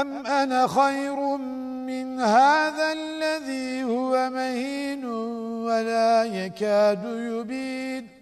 أم أنا خير من هذا الذي هو مهين ولا يكاد يبين